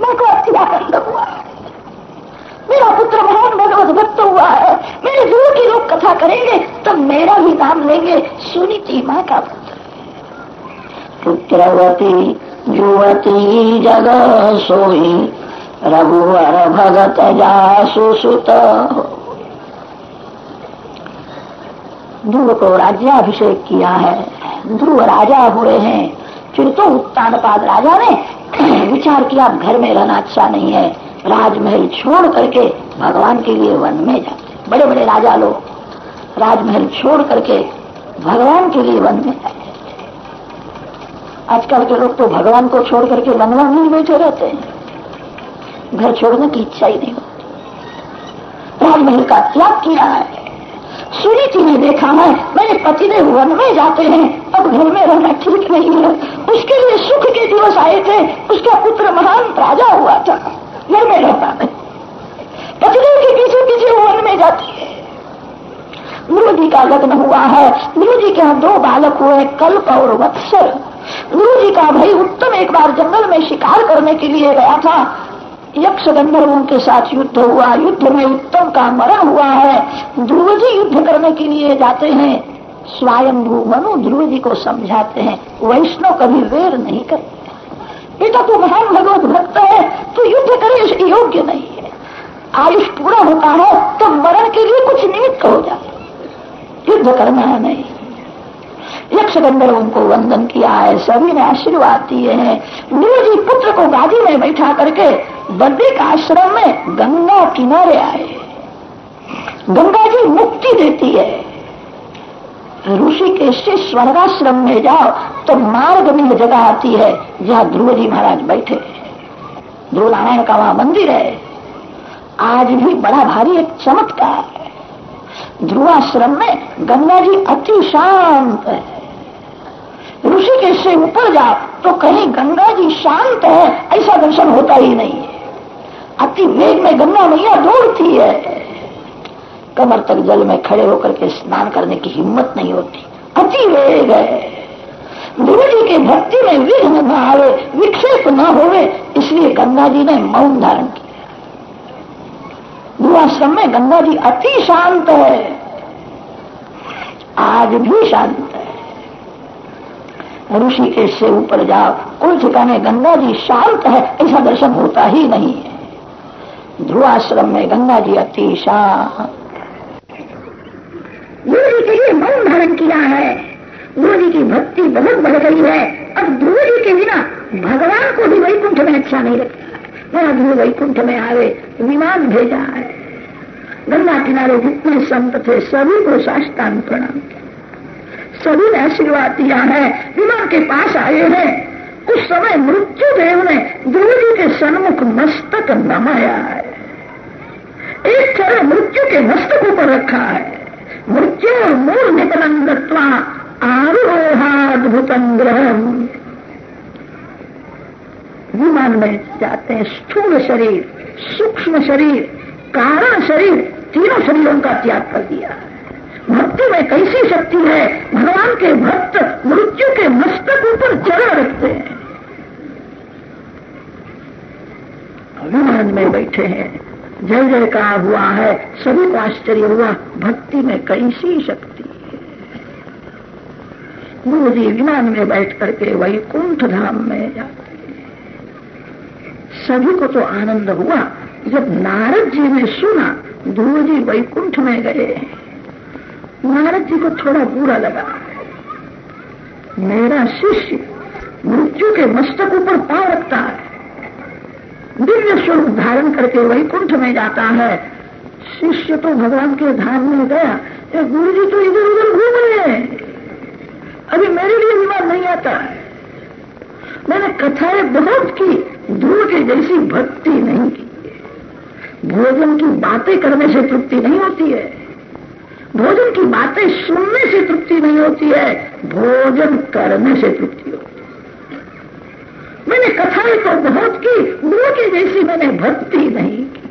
मैं को अति आनंद हुआ। मेरा पुत्र महान भगवत भक्त हुआ है। मेरे गुरु की लोग कथा करेंगे तब मेरा भी नाम लेंगे सुनीति माँ का पुत्र। पुत्रवती युवती जग सोई रघुवर भगत जासु सुत ध्रुव को राज्याभिषेक किया है। ध्रुव राजा हुए हैं। फिर तो उत्तान राजा ने विचार किया घर में रहना अच्छा नहीं है। राजमहल छोड़ करके भगवान के लिए वन में जाते बड़े बड़े राजा लोग राजमहल छोड़ करके भगवान के लिए वन में जाते आजकल के लोग तो भगवान को छोड़ करके वनवान में बैठे रहते हैं। घर छोड़ने की इच्छा ही नहीं होती। राजमहल का त्याग किया है। सुनीति ने देखा है। मेरे पतिदेव वन में जाते हैं। अब घर में रहना ठीक नहीं है। उसके लिए सुख के दिवस आए थे। उसका पुत्र महान राजा हुआ था। घर में रहता नहीं पतिदेव के पीछे पीछे वन में जाती है। गुरु जी का लग्न हुआ है। गुरु जी के यहाँ दो बालक हुए कल्प और वत्सर गुरु जी का भाई उत्तम एक बार जंगल में शिकार करने के लिए गया था। यक्ष गंधर्वों के साथ युद्ध हुआ। युद्ध में उत्तम का मरण हुआ है। ध्रुव जी युद्ध करने के लिए जाते हैं। स्वयं मनु ध्रुव जी को समझाते हैं। वैष्णव कभी वेर नहीं करते। बेटा तो महान भगवत भक्त है तो युद्ध करे योग्य नहीं है। आयुष पूरा होता है तो मरण के लिए कुछ निमित्त हो जाए युद्ध करना है नहीं। यक्ष गंधर्वों को वंदन किया है। सभी ने आशीर्वाद दिए हैं। गुरु जी पुत्र को गादी में बैठा करके बद्रिक आश्रम में गंगा किनारे आए। गंगा जी मुक्ति देती है। ऋषि से स्वर्गाश्रम में जाओ तो मार्ग में जगह आती है, जहाँ ध्रुव जी महाराज बैठे ध्रुव नारायण का वहाँ मंदिर है। आज भी बड़ा भारी एक चमत्कार है। ध्रुवाश्रम में गंगा जी अति शांत है। ऋषिकेश से ऊपर जाओ तो कहीं, गंगा जी शांत है, ऐसा दर्शन होता ही नहीं है। अति वेग में गंगा मैया दौड़ती है। कमर तक जल में खड़े होकर के स्नान करने की हिम्मत नहीं होती। अति वेग है। गुरु जी के भक्ति में विघ्न न आवे, विक्षेप न होवे, इसलिए गंगा जी ने मौन धारण किया। गुरुआश्रम में गंगा जी अति शांत है। आज भी शांत है। ऋषिकेश से ऊपर जाओ कोई ठिकाने गंगा जी शांत है, ऐसा दर्शन होता ही नहीं है। ध्रुवाश्रम में गंगा जी अति शांत। गुरु जी के लिए मौन धारण किया है। गुरु जी की भक्ति बहुत बढ़ गई है। अब ध्रुव जी के बिना भगवान को भी वैकुंठ में अच्छा नहीं लगता। मेरा ध्रुव वैकुंठ में आवे, विमान भेजा है। गंगा किनारे जितने संत थे, सभी को साष्टांग प्रणाम किया। सभी ने आशीर्वाद दिया है विमान के पास आए हैं। उस समय मृत्यु देव ने ध्रुव जी के सन्मुख मस्तक नमाया है। एक चरण मृत्यु के मस्तक ऊपर रखा है। मृत्यु मूल निपनंगत्वा आरोहाद्भुतम ग्रह विमान में जाते हैं स्थूल शरीर, सूक्ष्म शरीर, कारण शरीर, तीनों शरीरों का त्याग कर दिया। भक्ति में कैसी शक्ति है? भगवान के भक्त मृत्यु के मस्तक ऊपर चरण रखते हैं। विमान में बैठे हैं। जय जयकार हुआ है, सभी को आश्चर्य हुआ, भक्ति में कैसी शक्ति है। गुरु जी विमान में बैठ करके वैकुंठ धाम में जाते सभी को तो आनंद हुआ, जब नारद जी ने सुना गुरु जी वैकुंठ में गए नारद जी को थोड़ा बुरा लगा। मेरा शिष्य मृत्यु के मस्तक ऊपर पाँव रखता है। दिव्य स्वरूप धारण करके वैकुंठ में जाता है। शिष्य तो भगवान के धाम में गया। या गुरु जी तो इधर उधर घूम रहे हैं। अभी मेरे लिए विवाद नहीं आता। मैंने कथाएँ बहुत की ध्रुव के जैसी भक्ति नहीं की। भोजन की बातें करने से तृप्ति नहीं होती है। भोजन की बातें सुनने से तृप्ति नहीं होती है, भोजन करने से तृप्ति होती है। मैंने कथाएँ तो बहुत की गुरु की जैसी मैंने भक्ति नहीं की।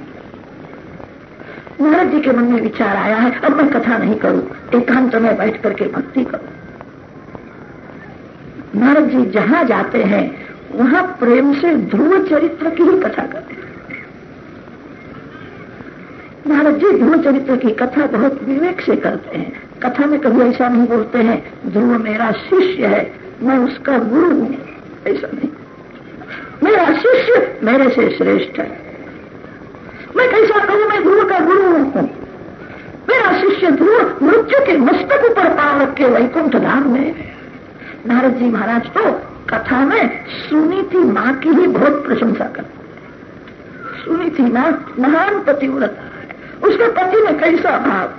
नारद जी के मन में विचार आया है, अब मैं कथा नहीं करूँ, एकांत में बैठ करके भक्ति करूँ। नारद जी जहाँ जाते हैं, वहाँ प्रेम से ध्रुव चरित्र की ही कथा करते महाराज जी ध्रुव चरित्र की कथा बहुत विवेक से करते हैं। कथा में कभी ऐसा नहीं बोलते हैं ध्रुव मेरा शिष्य है, मैं उसका गुरु हूँ। ऐसा नहीं। मेरा शिष्य मेरे से श्रेष्ठ है। मैं कैसा कहूँ मैं ध्रुव का गुरु हूँ। मेरा शिष्य ध्रुव मृत्यु के मस्तक ऊपर पाव रख के वैकुंठ धाम में नारद जी महाराज तो कथा में सुनी थी माँ की ही बहुत प्रशंसा कर सुनी थी माँ महान पतिव्रता। उसके पति ने कैसा भाव?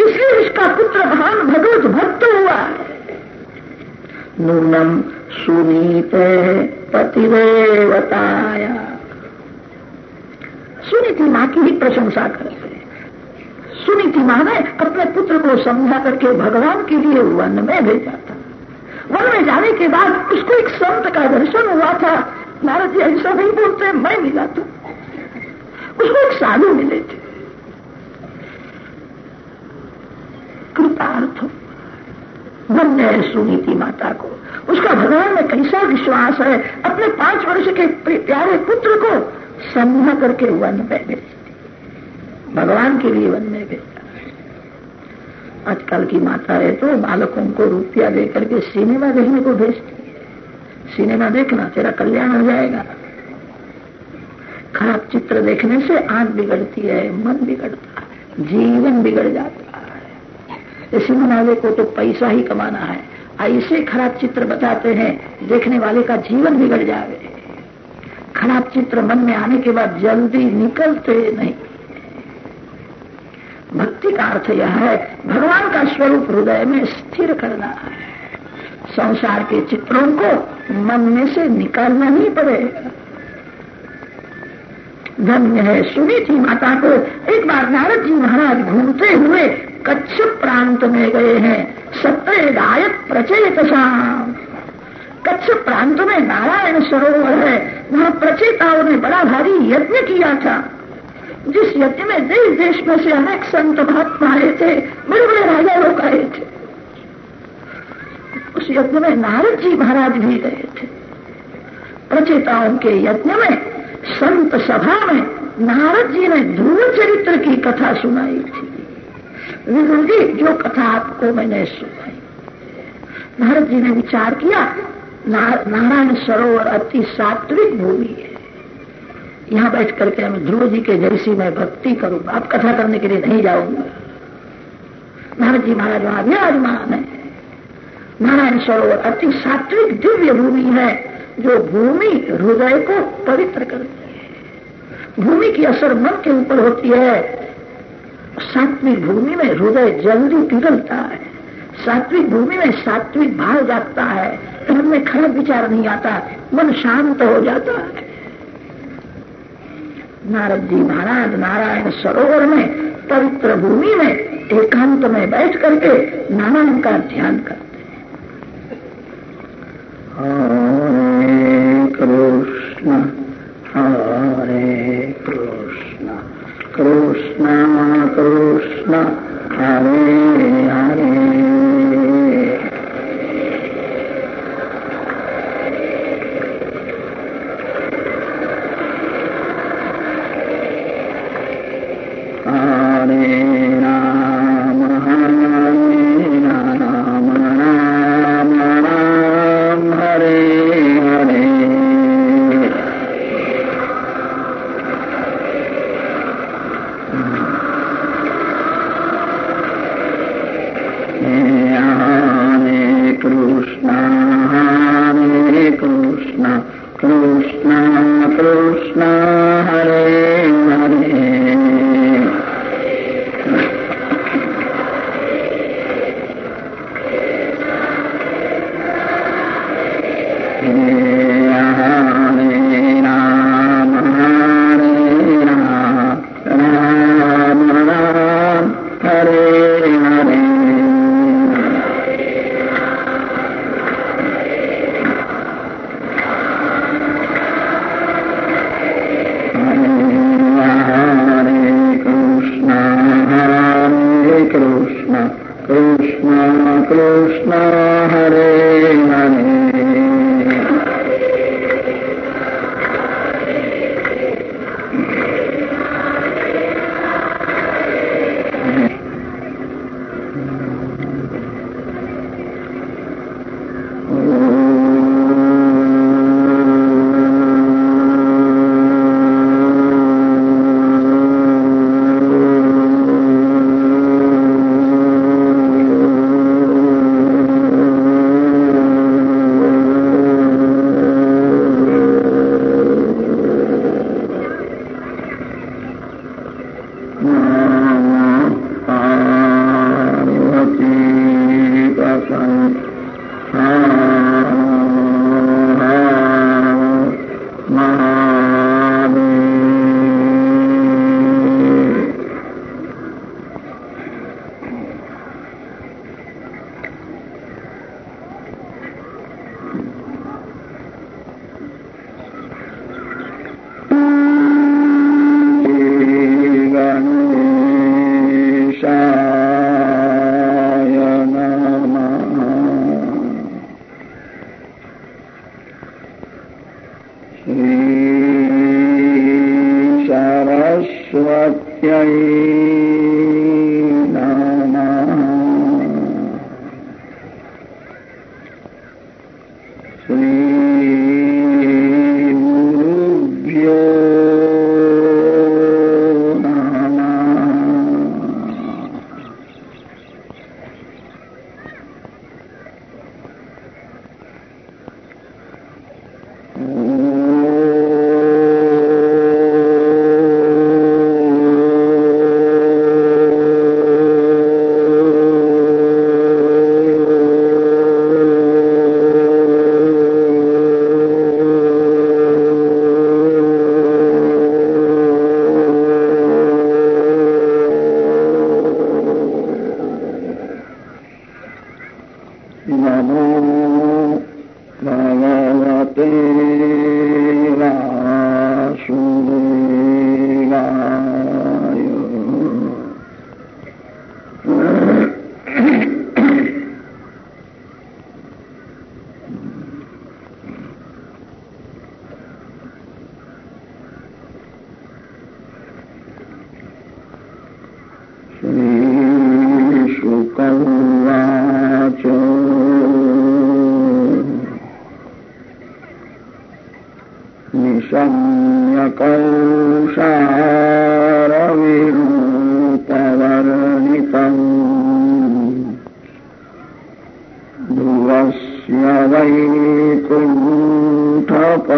इसलिए उसका पुत्र भान भगवत भक्त हुआ। नूनम सुनीत पतिदेवताया। सुनी थी माँ की ही प्रशंसा करते सुनी थी माँ ने अपने पुत्र को समझा करके भगवान के लिए वन में भेजा था। वन में जाने के बाद उसको एक संत का दर्शन हुआ था। नारद जी, ऐसा नहीं बोलते, मैं मिला तो। उसको एक साधु मिले थे। कृपार्थ धन्य है सुनी माता को। उसका भगवान में कैसा विश्वास है? अपने पाँच वर्ष के प्यारे पुत्र को समझा करके वन में भेज भगवान के लिए वन में भेजा आजकल की माता है तो बालकों को रुपया दे करके सिनेमा देखने को भेजती है। सिनेमा देखना, तेरा कल्याण हो जाएगा। खराब चित्र देखने से आँख बिगड़ती है, मन बिगड़ता है, जीवन बिगड़ जाता है। सिनेमा वाले को तो पैसा ही कमाना है। ऐसे खराब चित्र बताते हैं, देखने वाले का जीवन बिगड़ जाए खराब चित्र मन में आने के बाद जल्दी निकलते नहीं। भक्ति का अर्थ यह है, भगवान का स्वरूप हृदय में स्थिर करना है। संसार के चित्रों को मन में से निकालना ही पड़ेगा। धन्य है, सुनी थी माता को, एक बार नारद जी महाराज घूमते हुए कच्छ प्रांत में गए हैं। सत्य गायक प्रचेत शाम कच्छ प्रांत में नारायण सरोवर है। वहाँ प्रचेताओं ने बड़ा भारी यज्ञ किया था। जिस यज्ञ में देश देश में से अनेक संत महात्मा आए थे बड़े बड़े राजा लोग आए थे। उस यज्ञ में नारद जी महाराज भी गए थे। प्रचेताओं के यज्ञ में, संत सभा में नारद जी ने ध्रुव चरित्र की कथा सुनाई थी। विदुर जी, जो कथा आपको मैंने सुनाई। नारद जी ने विचार किया नारायण सरोवर अति सात्विक भूमि है। यहाँ बैठ करके हम ध्रुव जी के जैसी मैं भक्ति करूँगा आप कथा करने के लिए नहीं जाऊँगा। नारद जी महाराज वहाँ विराजमान है। नारायण सरोवर अति सात्विक दिव्य भूमि है, जो भूमि हृदय को पवित्र करती है। भूमि की असर मन के ऊपर होती है सात्विक भूमि में हृदय जल्दी पिघलता है। सात्विक भूमि में सात्विक भाव जागता है। मन में खराब विचार नहीं आता। मन शांत हो जाता है। नारद जी महाराज नारायण सरोवर में, पवित्र भूमि में, एकांत में बैठ करके नारायण का ध्यान करते हैं। कृष्ण।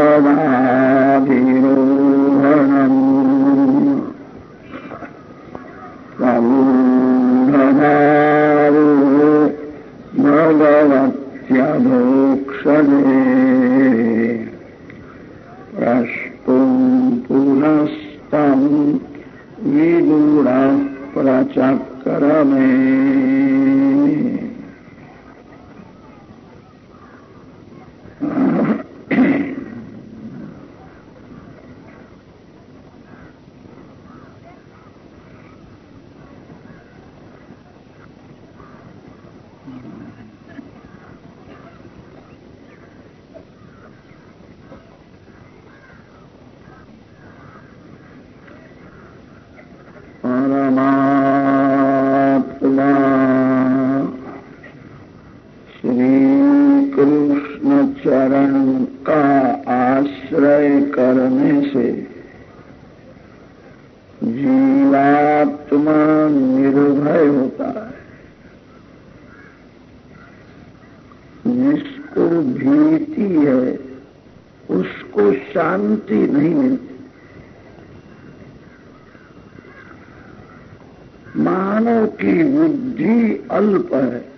वा श्री कृष्ण चरण का आश्रय करने से जीवात्मा निर्भय होता है जिसको भीति है, उसको शांति नहीं मिलती। मानव की बुद्धि अल्प है।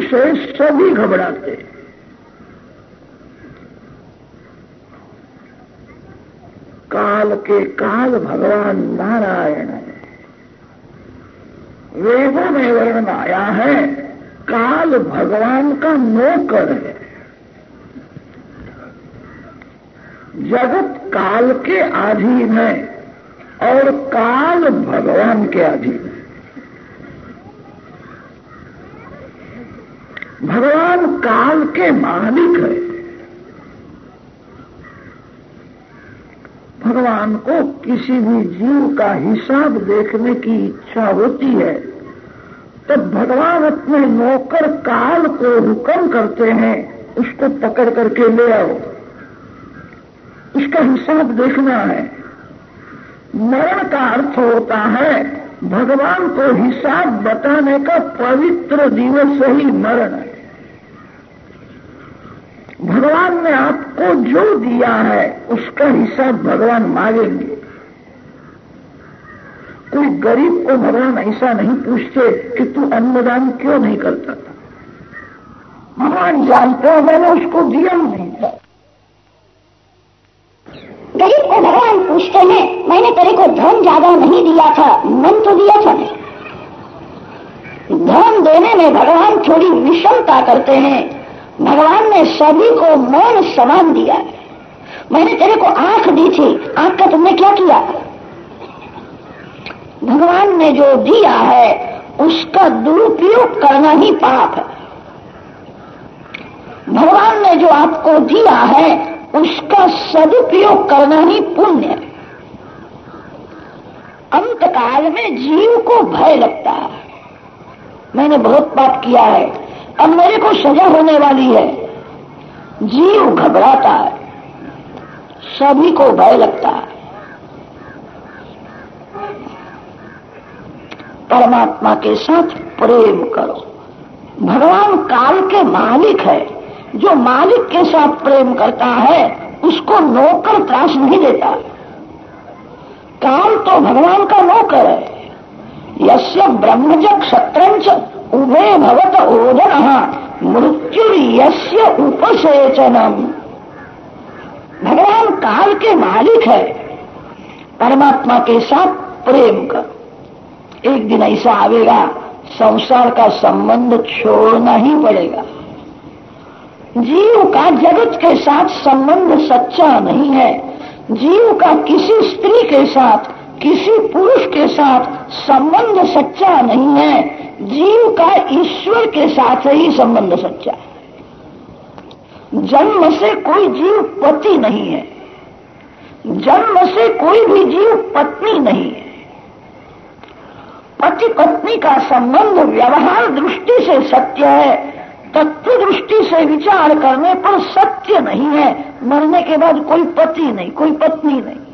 से सभी घबराते। काल के काल भगवान नारायण है। वेदों में वर्णन आया है, काल भगवान का नौकर है। जगत काल के अधीन है और काल भगवान के अधीन है। भगवान काल के मालिक है। भगवान को किसी भी जीव का हिसाब देखने की इच्छा होती है तो भगवान अपने नौकर काल को हुक्म करते हैं, उसको पकड़ करके ले आओ। उसका हिसाब देखना है। मरण का अर्थ होता है, भगवान को हिसाब बताने का पवित्र दिवस ही मरण है। भगवान ने आपको जो दिया है, उसका हिसाब भगवान मांगेंगे। कोई गरीब को भगवान ऐसा नहीं पूछते कि तू अन्नदान क्यों नहीं करता था। भगवान जानते हैं, मैंने उसको दिया नहीं था गरीब को भगवान पूछते हैं, मैंने तेरे को धन ज़्यादा नहीं दिया था, मन तो दिया था। धन देने में भगवान थोड़ी विषमता करते हैं। भगवान ने सभी को मौन समान दिया। है मैंने तेरे को आँख दी थी। आँख का तुमने क्या किया? भगवान ने जो दिया है, उसका दुरुपयोग करना ही पाप है। भगवान ने जो आपको दिया है, उसका सदुपयोग करना ही पुण्य है। अंतकाल में जीव को भय लगता है। मैंने बहुत पाप किया है। अब मेरे को सजा होने वाली है। जीव घबराता है। सभी को भय लगता है। परमात्मा के साथ प्रेम करो। भगवान काल के मालिक है। जो मालिक के साथ प्रेम करता है, उसको नौकर त्रास नहीं देता। काल तो भगवान का नौकर है। यश्य ब्रह्मज क्षत्रंच उभे भवत ओदन मृत्यु उपसेचनम। भगवान काल के मालिक है, परमात्मा के साथ प्रेम कर। एक दिन ऐसा आवेगा, संसार का संबंध छोड़ना ही पड़ेगा। जीव का जगत के साथ संबंध सच्चा नहीं है। जीव का किसी स्त्री के साथ किसी पुरुष के साथ संबंध सच्चा नहीं है। जीव का ईश्वर के साथ ही संबंध सच्चा है। जन्म से कोई जीव पति नहीं है। जन्म से कोई भी जीव पत्नी नहीं है। पति पत्नी का संबंध व्यवहार दृष्टि से सत्य है। तत्व दृष्टि से विचार करने पर सत्य नहीं है। मरने के बाद कोई पति नहीं, कोई पत्नी नहीं।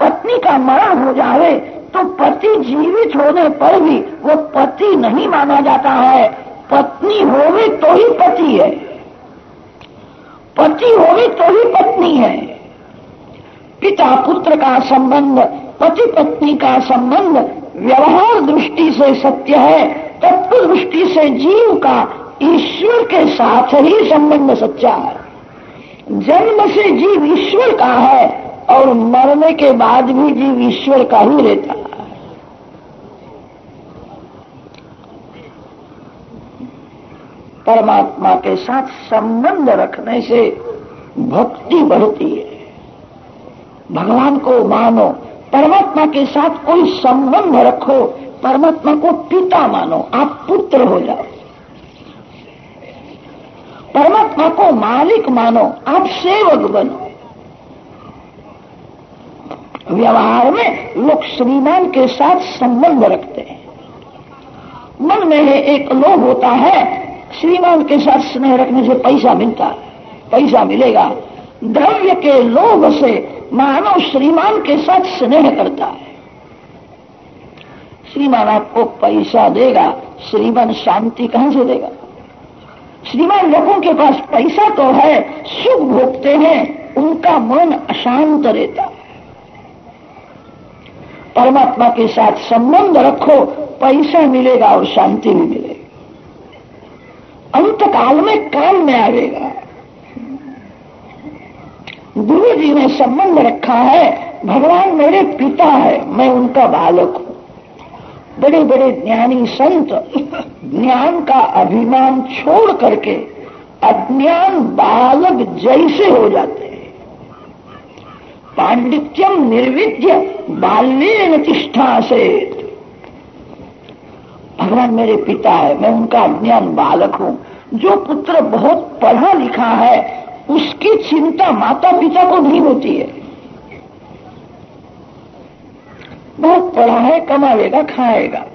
पत्नी का मरण हो जाए तो पति जीवित होने पर भी वो पति नहीं माना जाता है। पत्नी होगी तो ही पति है। पति होगी तो ही पत्नी है। पिता पुत्र का संबंध, पति पत्नी का संबंध व्यवहार दृष्टि से सत्य है, तत्व दृष्टि से जीव का ईश्वर के साथ ही संबंध सच्चा है। जन्म से जीव ईश्वर का है और मरने के बाद भी जीव ईश्वर का ही रहता है। परमात्मा के साथ संबंध रखने से भक्ति बढ़ती है। भगवान को मानो, परमात्मा के साथ कोई संबंध रखो, परमात्मा को पिता मानो, आप पुत्र हो जाओ। परमात्मा को मालिक मानो, आप सेवक बनो। व्यवहार में लोग श्रीमान के साथ संबंध रखते हैं। मन में है, एक लोभ होता है, श्रीमान के साथ स्नेह रखने से पैसा मिलता है, पैसा मिलेगा। द्रव्य के लोभ से मानव श्रीमान के साथ स्नेह करता है। श्रीमान आपको पैसा देगा, श्रीमान शांति कहाँ से देगा? श्रीमान लोगों के पास पैसा तो है, सुख भोगते हैं, उनका मन अशांत रहता परमात्मा के साथ संबंध रखो, पैसा मिलेगा और शांति भी मिलेगी। अंत काल में काम में आएगा। गुरु जी ने संबंध रखा है, भगवान मेरे पिता है, मैं उनका बालक हूँ। बड़े बड़े ज्ञानी संत ज्ञान का अभिमान छोड़ करके अज्ञान बालक जैसे हो जाते पांडित्यम निर्विद्य बाल्य निष्ठा से भगवान मेरे पिता है, मैं उनका अज्ञान बालक हूँ। जो पुत्र बहुत पढ़ा लिखा है, उसकी चिंता माता पिता को नहीं होती है। बहुत पढ़ा है, कमाएगा, खाएगा।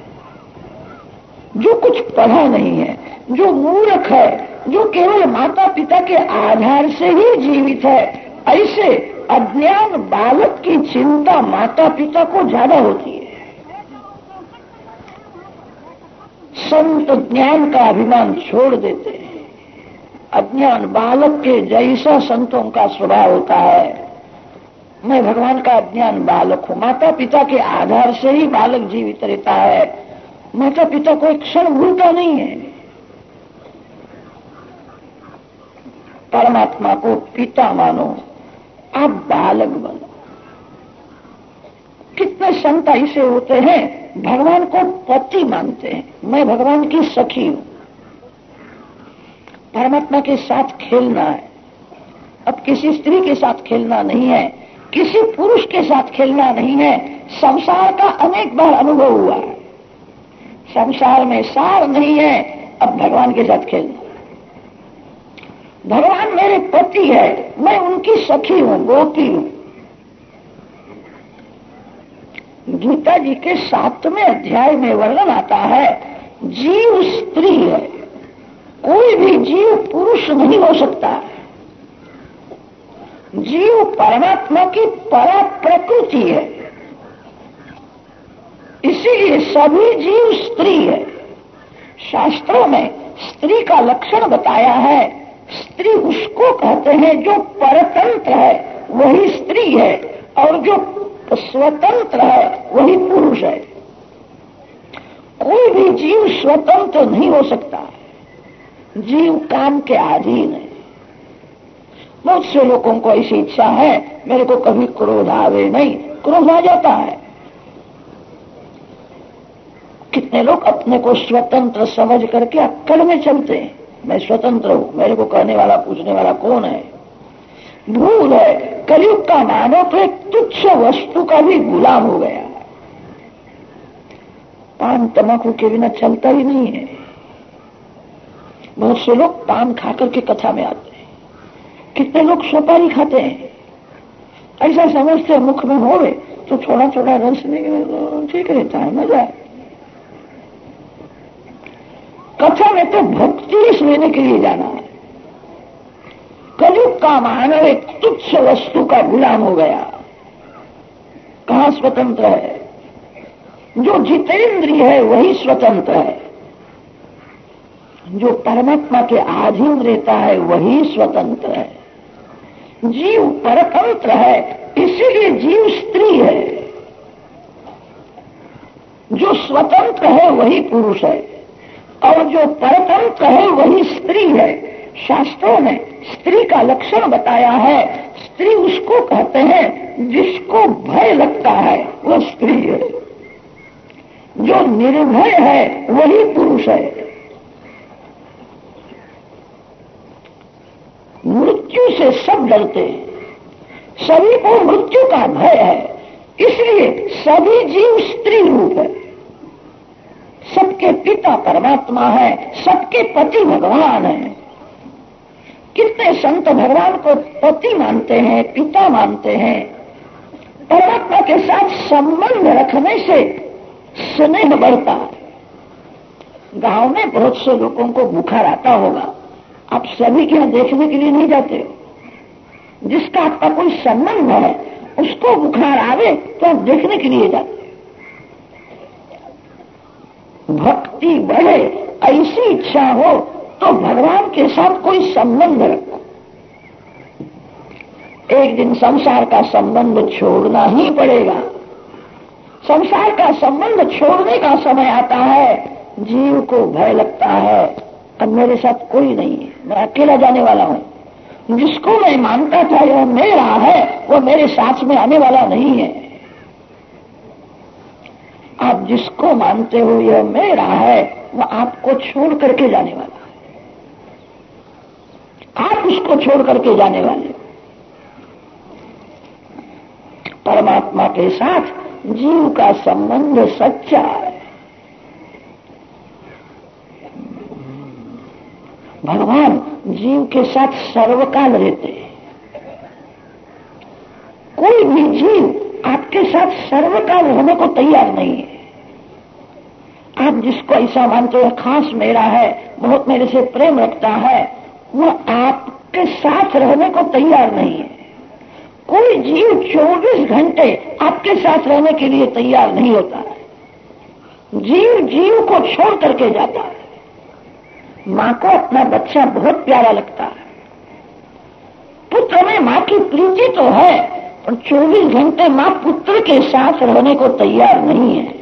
जो कुछ पढ़ा नहीं है, जो मूर्ख है, जो केवल माता पिता के आधार से ही जीवित है, ऐसे अज्ञान बालक की चिंता माता पिता को ज़्यादा होती है। संत ज्ञान का अभिमान छोड़ देते हैं। अज्ञान बालक के जैसा संतों का स्वभाव होता है। मैं भगवान का अज्ञान बालक हूँ। माता पिता के आधार से ही बालक जीवित रहता है। माता पिता को एक क्षण भूलता नहीं है। परमात्मा को पिता मानो। आप बालक बनो। कितने संत ऐसे होते हैं, भगवान को पति मानते हैं। मैं भगवान की सखी हूँ। परमात्मा के साथ खेलना है। अब किसी स्त्री के साथ खेलना नहीं है, किसी पुरुष के साथ खेलना नहीं है। संसार का अनेक बार अनुभव हुआ है। संसार में सार नहीं है, अब भगवान के साथ खेलना। भगवान मेरे पति है। मैं उनकी सखी हूँ, गोपी हूँ। गीता जी के सातवें अध्याय में वर्णन आता है, जीव स्त्री है। कोई भी जीव पुरुष नहीं हो सकता। जीव परमात्मा की परा प्रकृति है। इसीलिए सभी जीव स्त्री है। शास्त्रों में स्त्री का लक्षण बताया है उसको कहते हैं जो परतंत्र है, वही स्त्री है, और जो स्वतंत्र है, वही पुरुष है। कोई भी जीव स्वतंत्र नहीं हो सकता। जीव काम के अधीन है। बहुत से लोगों को ऐसी इच्छा है, मेरे को कभी क्रोध आवे नहीं। क्रोध आ जाता है। कितने लोग अपने को स्वतंत्र समझ करके अक्कड़ में चलते हैं। मैं स्वतंत्र हूँ। मेरे को कहने वाला, पूछने वाला कौन है? भूल है। कलयुग का मानव तो एक तुच्छ वस्तु का भी गुलाम हो गया। पान तमाकू के बिना चलता ही नहीं है। बहुत से लोग पान खाकर के कथा में आते हैं। कितने लोग सुपारी खाते हैं। ऐसा समझते मुख में हो तो थोड़ा थोड़ा रस तो ठीक रहता है मज़ा है कथा में तो भक्ति लेने के लिए जाना है। कलयुग का मानव एक तुच्छ वस्तु का गुलाम हो गया। कहा स्वतंत्र है? जो जितेंद्रिय है, वही स्वतंत्र है। जो परमात्मा के आधीन रहता है, वही स्वतंत्र है। जीव परतंत्र है, इसीलिए जीव स्त्री है। जो स्वतंत्र है, वही पुरुष है। और जो परतंत्र कहे वही स्त्री है। शास्त्रों में स्त्री का लक्षण बताया है। स्त्री उसको कहते हैं जिसको भय लगता है, वो स्त्री है। जो निर्भय है, वही पुरुष है। मृत्यु से सब डरते हैं। सभी को मृत्यु का भय है। इसलिए सभी जीव स्त्री रूप है। सबके पिता परमात्मा है, सबके पति भगवान है। कितने संत भगवान को पति मानते हैं, पिता मानते हैं। परमात्मा के साथ संबंध रखने से स्नेह बढ़ता है। गाँव में बहुत से लोगों को बुखार आता होगा। आप सभी के यहाँ देखने के लिए नहीं जाते हो। जिसका आपका कोई संबंध है, उसको बुखार आवे तो आप देखने के लिए जाते भक्ति बढ़े ऐसी इच्छा हो तो भगवान के साथ कोई संबंध रखो। एक दिन संसार का संबंध छोड़ना ही पड़ेगा। संसार का संबंध छोड़ने का समय आता है, जीव को भय लगता है अब मेरे साथ कोई नहीं है, मैं अकेला जाने वाला हूँ। जिसको मैं मानता था यह मेरा है वो मेरे साथ में आने वाला नहीं है। आप जिसको मानते हो यह मेरा है, वह आपको छोड़ करके जाने वाला है। आप उसको छोड़ करके जाने वाले परमात्मा के साथ जीव का संबंध सच्चा है। भगवान जीव के साथ सर्वकाल रहते हैं। कोई भी जीव आपके साथ सर्वकाल होने को तैयार नहीं है। आप जिसको ऐसा मानते हो खास मेरा है, बहुत मेरे से प्रेम रखता है वो आपके साथ रहने को तैयार नहीं है। कोई जीव 24 घंटे आपके साथ रहने के लिए तैयार नहीं होता। जीव जीव को छोड़ करके जाता है। माँ को अपना बच्चा बहुत प्यारा लगता है। पुत्र में माँ की प्रीति तो है, पर 24 घंटे माँ पुत्र के साथ रहने को तैयार नहीं है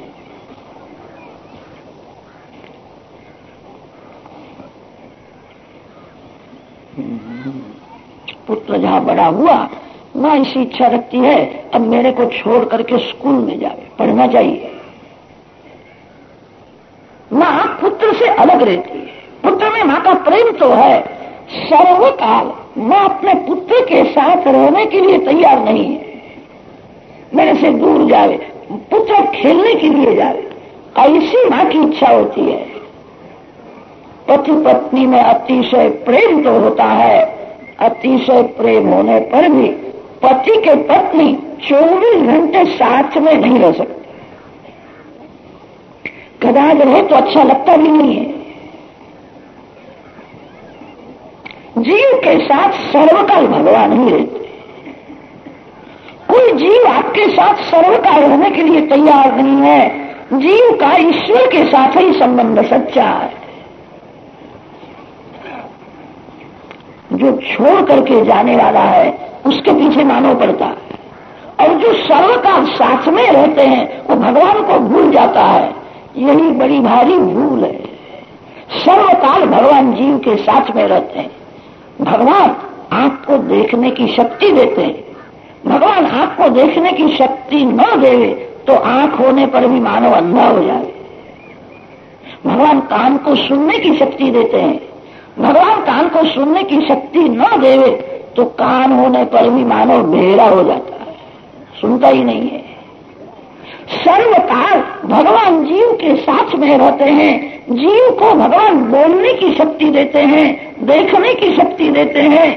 पुत्र जहाँ बड़ा हुआ माँ ऐसी इच्छा रखती है, अब मेरे को छोड़ करके स्कूल में जावे, पढ़ना चाहिए। माँ पुत्र से अलग रहती है। पुत्र में माँ का प्रेम तो है। सर्वकाल माँ अपने पुत्र के साथ रहने के लिए तैयार नहीं है। मेरे से दूर जावे, पुत्र खेलने के लिए जावे। ऐसी माँ की इच्छा होती है। पति पत्नी में अतिशय प्रेम तो होता है। अतिशय प्रेम होने पर भी पति के पत्नी 24 घंटे साथ में नहीं रह सकते। कदाच रहे तो अच्छा लगता भी नहीं है। जीव के साथ सर्वकाल भगवान ही रहते कोई जीव आपके साथ सर्वकाल रहने के लिए तैयार नहीं है। जीव का ईश्वर के साथ ही संबंध सच्चा है। जो छोड़ करके जाने वाला है, उसके पीछे मानो पड़ता है। और जो सर्वकाल साथ में रहते हैं, वो भगवान को भूल जाता है। यही बड़ी भारी भूल है। सर्वकाल भगवान जीव के साथ में रहते हैं। भगवान आपको देखने की शक्ति देते हैं। भगवान आपको देखने की शक्ति न देवे तो आँख होने पर भी मानव अंधा हो जाए। भगवान कान को सुनने की शक्ति देते हैं। भगवान कान को सुनने की शक्ति न देवे तो कान होने पर भी मानव भेड़ा हो जाता है। सुनता ही नहीं है। सर्वकाल भगवान जीव के साथ में रहते हैं, जीव को भगवान बोलने की शक्ति देते हैं, देखने की शक्ति देते हैं।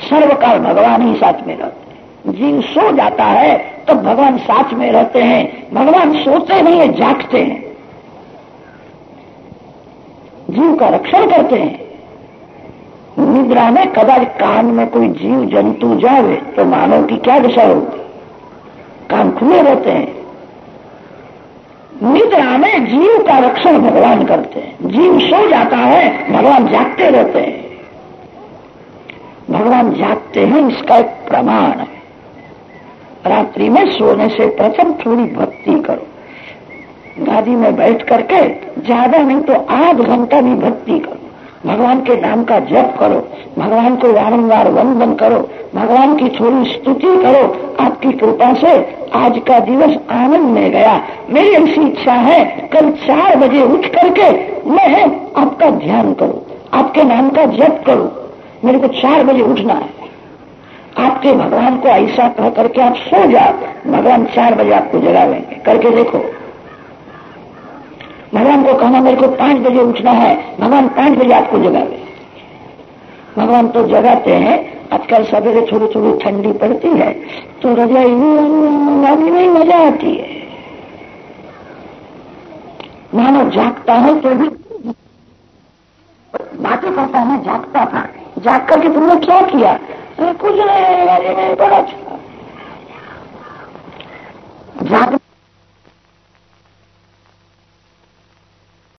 सर्वकाल भगवान ही साथ में रहते हैं। जीव सो जाता है तो भगवान साथ में रहते हैं। भगवान सोते नहीं है, जागते हैं। जीव का रक्षण करते हैं। निद्रा में कदाच कान में कोई जीव, जंतु जावे तो मानव की क्या दशा होगी? कान खुले रहते हैं। निद्रा में जीव का रक्षण भगवान करते हैं। जीव सो जाता है, भगवान जागते रहते हैं। भगवान जागते हैं, इसका एक प्रमाण है। रात्रि में सोने से प्रथम थोड़ी भक्ति करो। गादी में बैठ करके, ज़्यादा नहीं तो आध घंटा भी भक्ति करो। भगवान के नाम का जप करो, भगवान को वारंवार वंदन करो, भगवान की थोड़ी स्तुति करो, आपकी कृपा से आज का दिवस आनंद में गया। मेरी ऐसी इच्छा है, कल चार बजे उठ करके मैं आपका ध्यान करूँ, आपके नाम का जप करूँ। मेरे को चार बजे उठना है। आपके भगवान को ऐसा कह करके आप सो जाओ। भगवान चार बजे आपको जगा लेंगे। करके देखो भगवान को कहना, मेरे को पाँच बजे उठना है। भगवान पाँच बजे आपको जगावे। भगवान तो जगाते हैं। आजकल सवेरे थोड़ी थोड़ी ठंडी पड़ती है तो रजाई में मज़ा आती है। मानो जागता है तो भी बातें करता है, जागता था। जाग करके तुमने क्या किया? कुछ नहीं बड़ा जाग